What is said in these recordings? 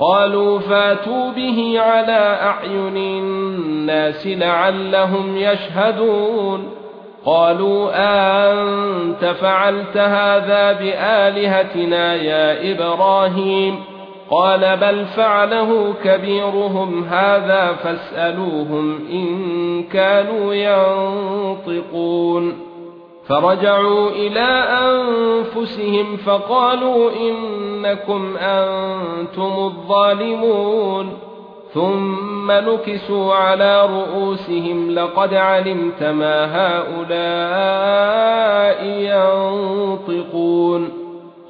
قالوا فاتوا به على أعين الناس لعلهم يشهدون. قالوا أنت فعلت هذا بآلهتنا يا إبراهيم؟ قال بل فعله كبيرهم هذا فاسألوهم إن كانوا ينطقون. فرجعوا إلى أنفسهم فقالوا إنكم أنتم الظالمون ثم نكسوا على رؤوسهم لقد علمت ما هؤلاء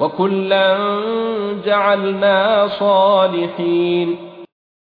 وكلا جعلنا صالحين.